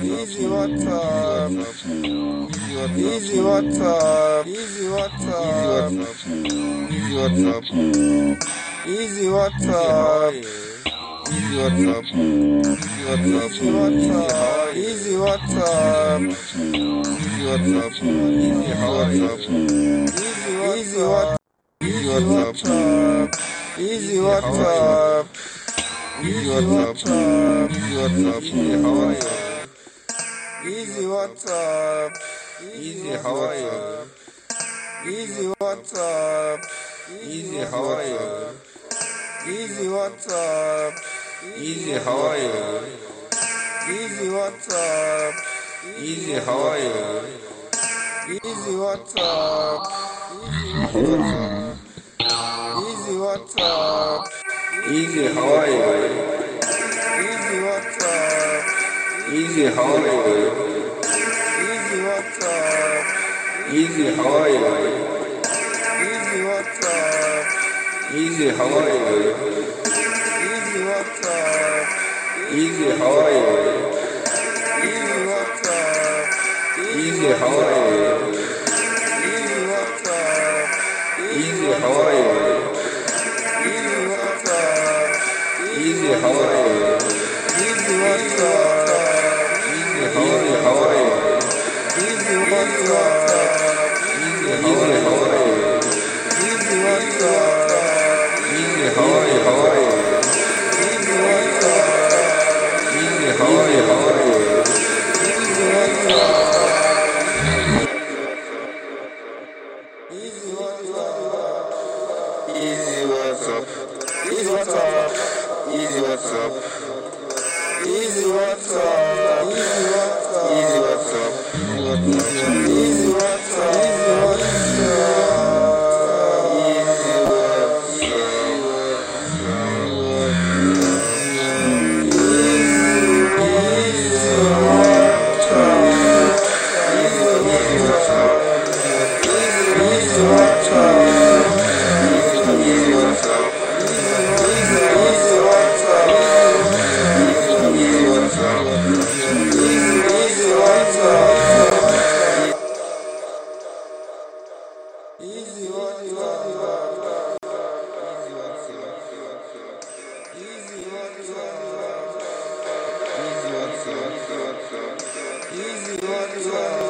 Easy up? Easy what's up? Easy what's up? Easy what's up? Easy what's up? Easy what's up? Easy what's up? Easy what's up? Easy what's up? Easy are you? Easy what? Easy what's up? Easy what's up? Easy what's up? Easy what's up? Easy how are you? Easy what's up? Easy how are you? Easy what's up? Easy how are you? Easy what's up? Easy how are you? Easy what's up? Easy how are you? Easy what's up? Easy what's up? Easy how are you? Easy Hollywood. Easy hot tub. Easy Hollywood. Easy hot tub. Easy Hollywood. Easy hot tub. Easy Hollywood. Easy hot tub. Easy Hollywood. Easy hot tub. Easy Hollywood. Easy hot tub. Easy Hollywood. Easy, what's up? Easy, what's up? Easy, what's up? easy what's up. Вот, вот, вот. Easy one, you are, you are, you are. Easy, what you are.